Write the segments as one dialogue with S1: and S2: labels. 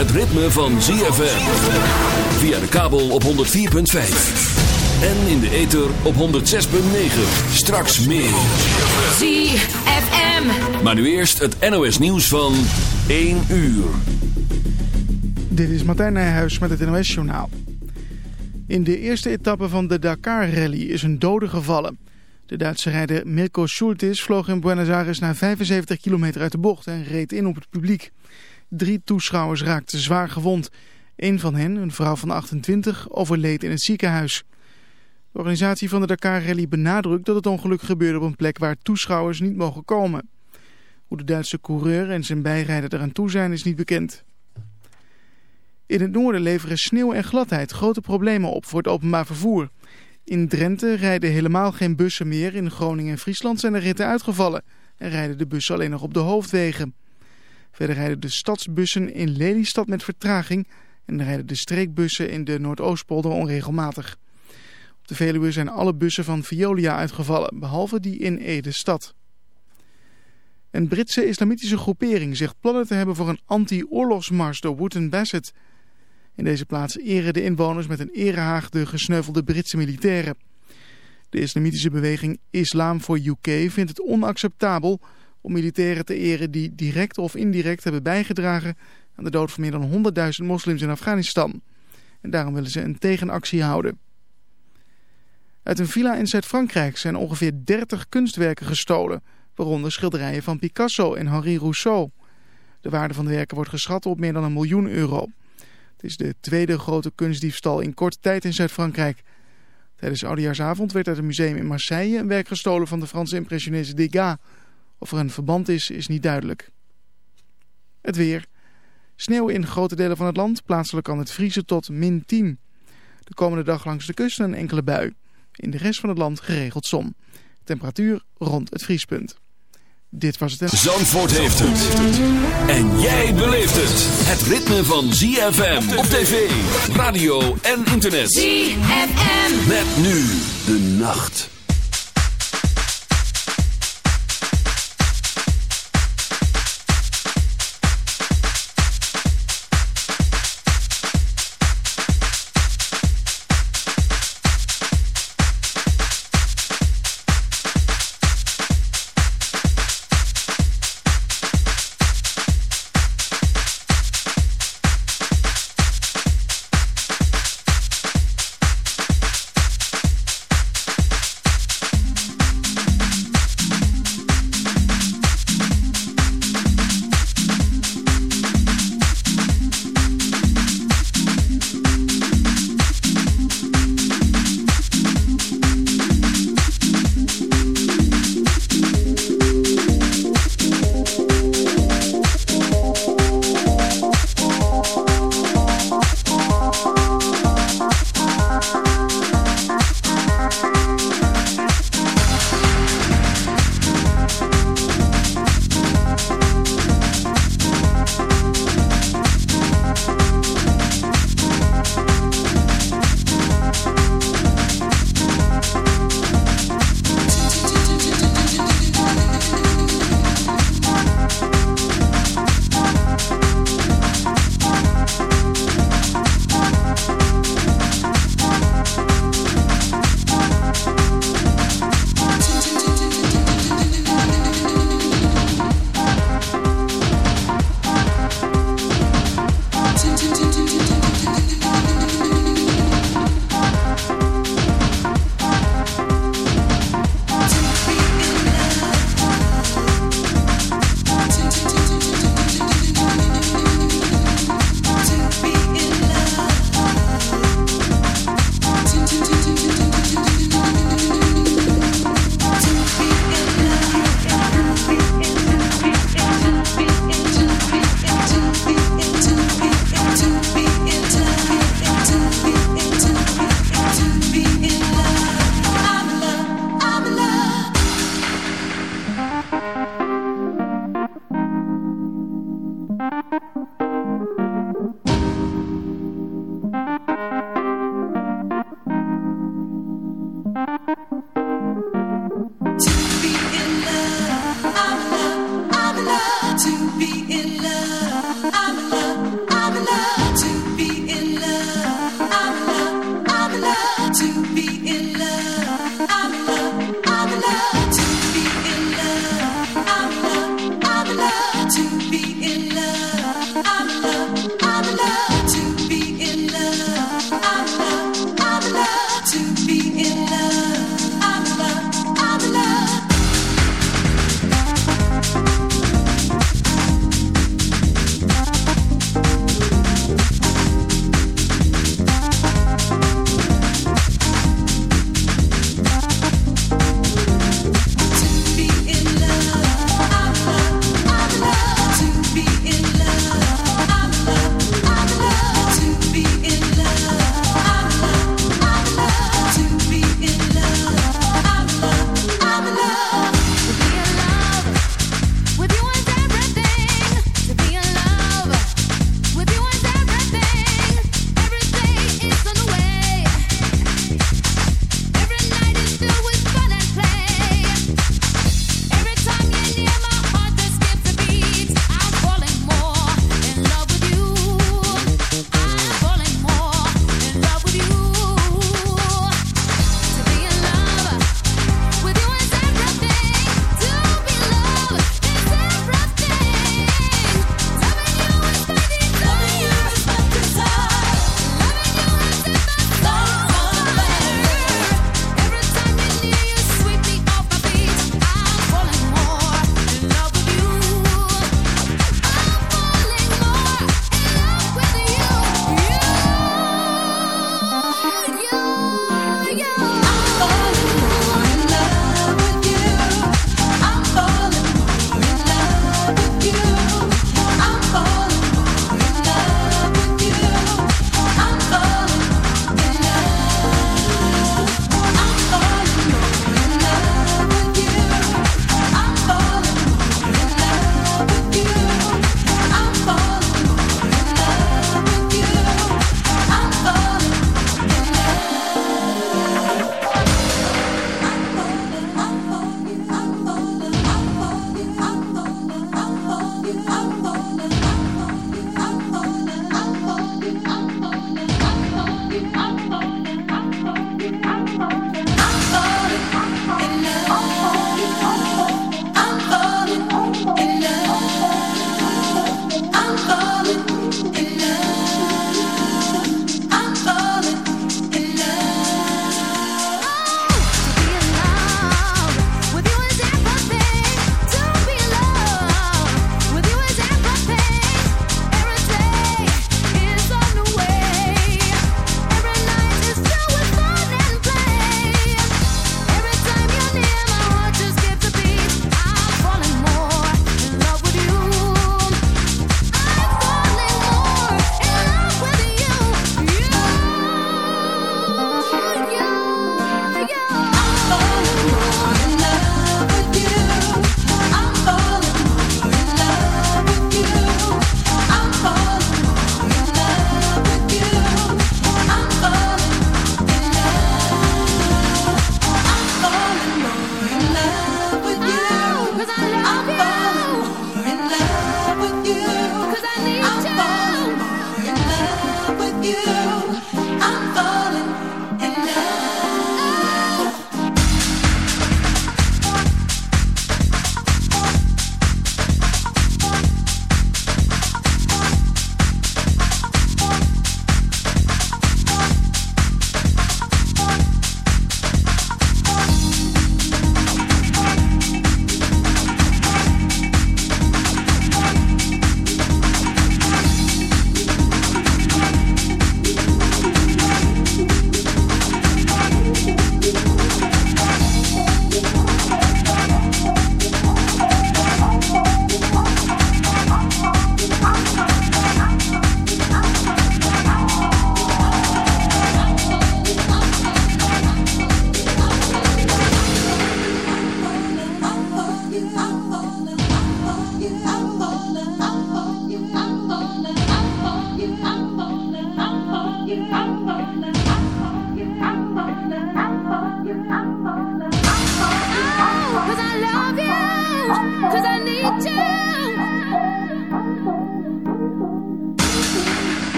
S1: Het ritme van ZFM. Via de kabel op 104.5. En in de ether op 106.9. Straks meer.
S2: ZFM.
S1: Maar nu eerst het NOS nieuws van 1 uur.
S3: Dit is Martijn Nijhuis met het NOS journaal. In de eerste etappe van de Dakar Rally is een dode gevallen. De Duitse rijder Mirko Schultis vloog in Buenos Aires na 75 kilometer uit de bocht en reed in op het publiek. Drie toeschouwers raakten zwaar gewond. Een van hen, een vrouw van 28, overleed in het ziekenhuis. De organisatie van de Dakar Rally benadrukt dat het ongeluk gebeurde op een plek waar toeschouwers niet mogen komen. Hoe de Duitse coureur en zijn bijrijder eraan toe zijn is niet bekend. In het noorden leveren sneeuw en gladheid grote problemen op voor het openbaar vervoer. In Drenthe rijden helemaal geen bussen meer. In Groningen en Friesland zijn de ritten uitgevallen en rijden de bussen alleen nog op de hoofdwegen. Verder rijden de stadsbussen in Lelystad met vertraging en rijden de streekbussen in de Noordoostpolder onregelmatig. Op de Veluwe zijn alle bussen van Veolia uitgevallen, behalve die in Ede-stad. Een Britse islamitische groepering zegt plannen te hebben voor een anti-oorlogsmars door Wooten Bassett. In deze plaats eren de inwoners met een erehaag de gesneuvelde Britse militairen. De islamitische beweging Islam voor UK vindt het onacceptabel om militairen te eren die direct of indirect hebben bijgedragen aan de dood van meer dan 100.000 moslims in Afghanistan. En daarom willen ze een tegenactie houden. Uit een villa in Zuid-Frankrijk zijn ongeveer 30 kunstwerken gestolen, waaronder schilderijen van Picasso en Henri Rousseau. De waarde van de werken wordt geschat op meer dan een miljoen euro. Het is de tweede grote kunstdiefstal in korte tijd in Zuid-Frankrijk. Tijdens Oudejaarsavond werd uit een museum in Marseille een werk gestolen van de Franse impressionist Degas. Of er een verband is, is niet duidelijk. Het weer. Sneeuw in grote delen van het land. Plaatselijk kan het vriezen tot min 10. De komende dag langs de kust een enkele bui. In de rest van het land geregeld zon. Temperatuur rond het vriespunt. Dit was het.
S1: Zandvoort heeft het. En jij beleeft het. Het ritme van ZFM op tv, radio en internet.
S2: ZFM.
S1: Met nu de nacht.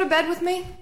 S4: Bed with me?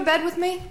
S2: to bed with me?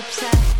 S5: upset.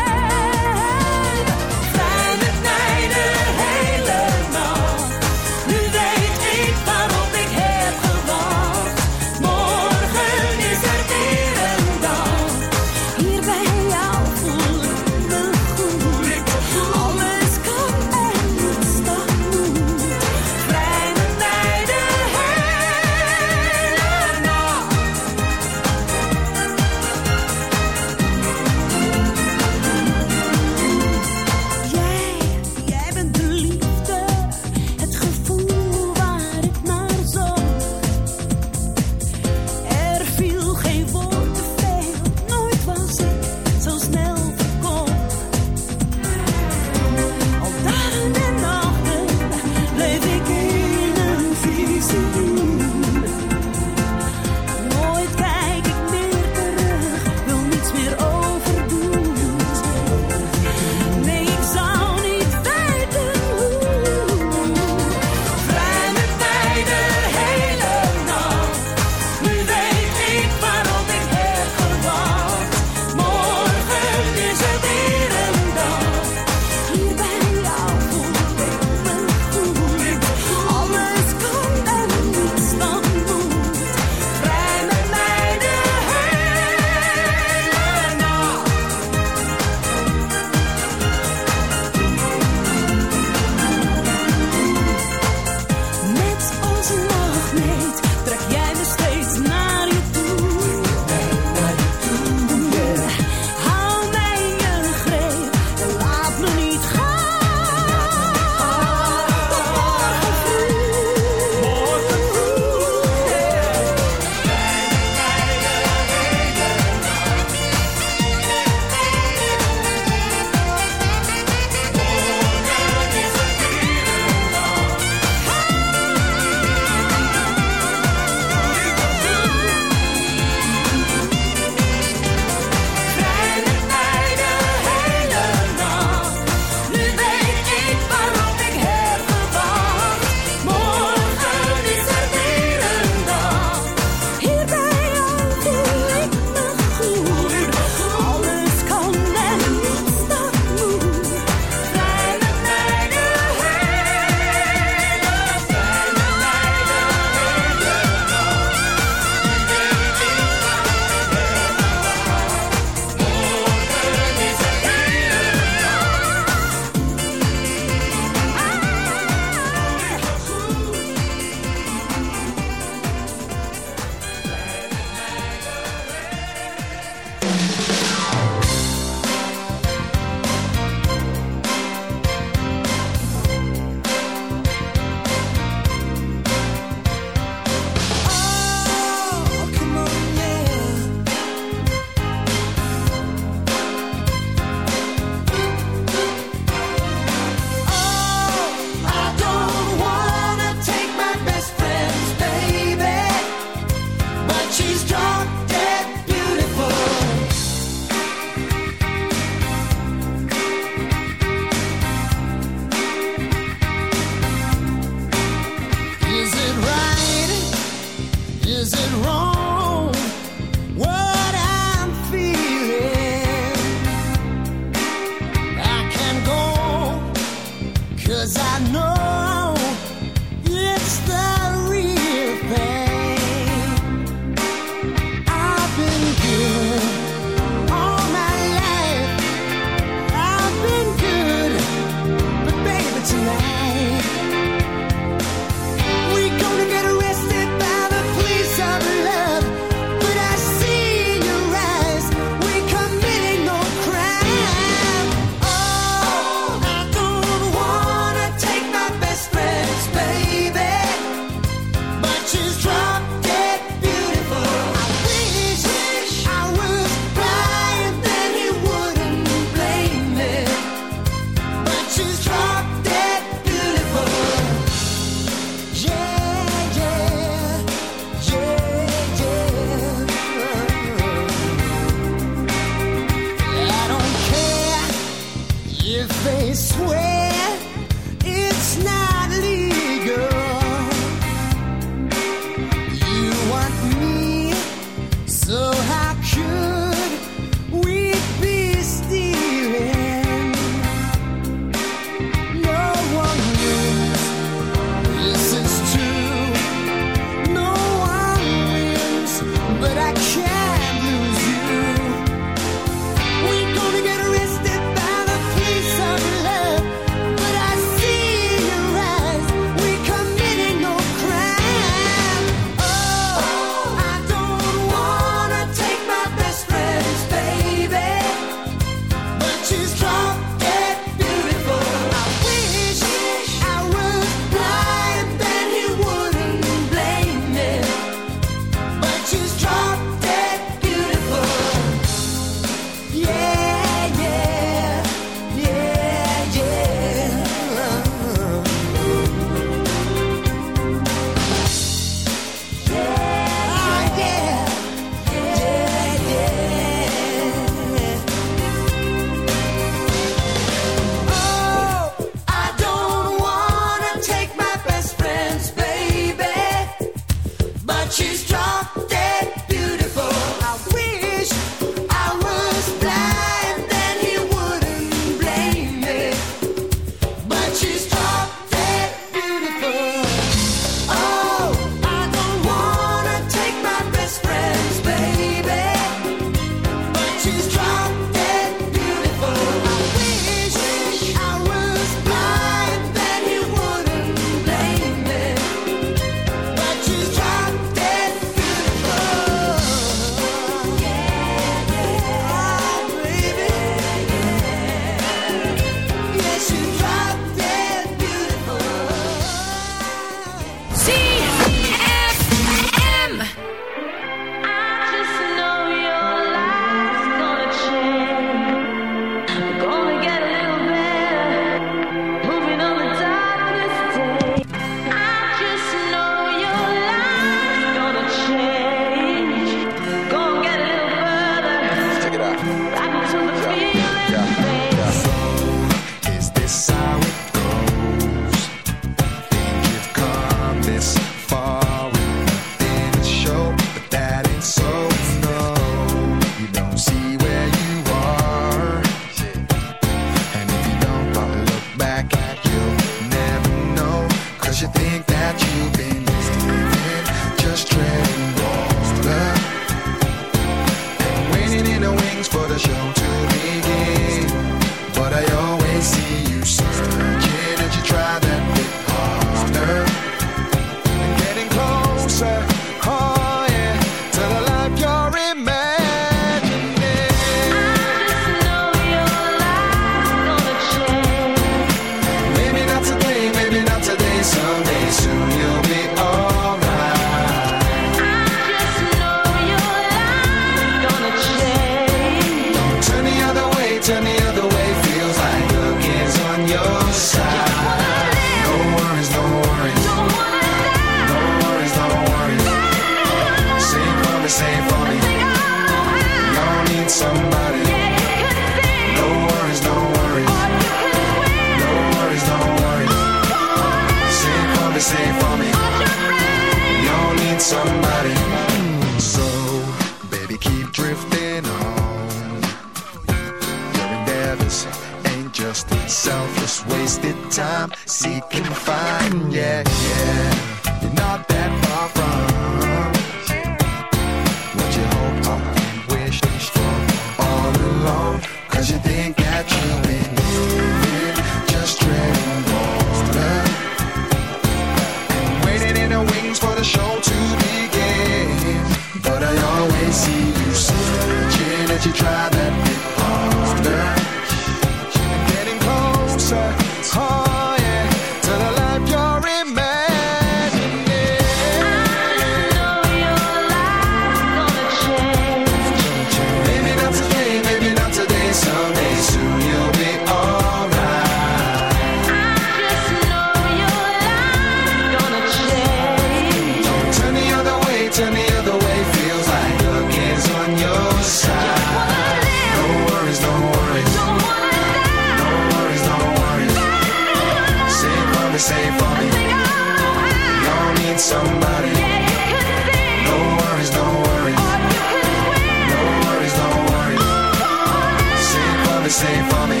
S6: same for me.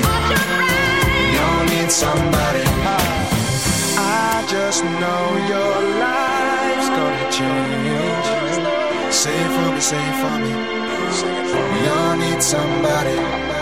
S6: You'll need somebody. I just know your life's gonna change. Safe for me, safe for me. You'll need somebody.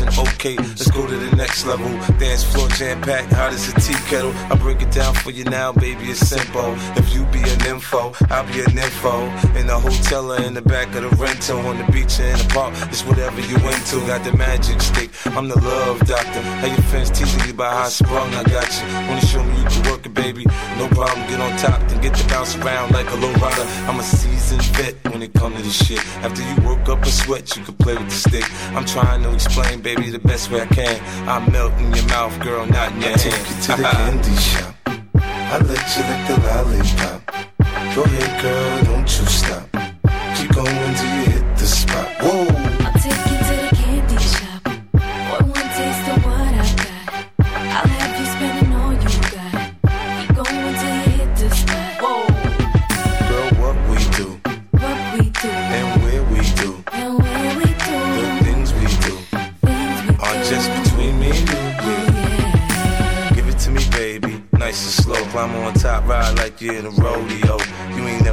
S7: Okay, let's go to the next level. Dance floor jam packed, hot as a tea kettle. I break it down for you now, baby, it's simple. If you be an info, I'll be an info. In the hotel or in the back of the rental, on the beach or in the park, it's whatever you into. Got the magic stick, I'm the love doctor. How your fans teasing you about how I sprung, I got you. Wanna show me can work baby? No problem, get on top, then get to bounce around like a low rider. I'm a seasoned vet when it come to this shit. After you woke up a sweat, you could play with the stick. I'm trying to explain, baby, the best way I can. I melt in your mouth, girl, not in your
S8: I take
S7: hand.
S8: you to the candy shop. I let you lick the lollipop. Go ahead, girl, don't you stop. Keep going till you year the
S7: rodeo.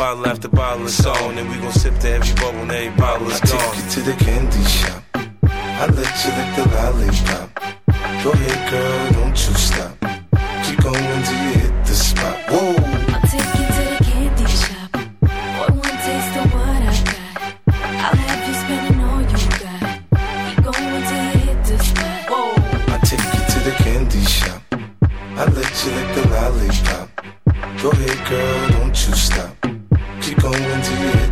S7: Bottle after bottle is on, and we gon' sip to every bubble and every bottle is gone.
S8: I take you to the candy shop. I let you lick the lollipop. Go ahead, girl, don't you stop. Keep going till you hit the spot. Whoa.
S2: I
S8: let you lick the lollipop. Go ahead, girl, don't you stop going
S2: to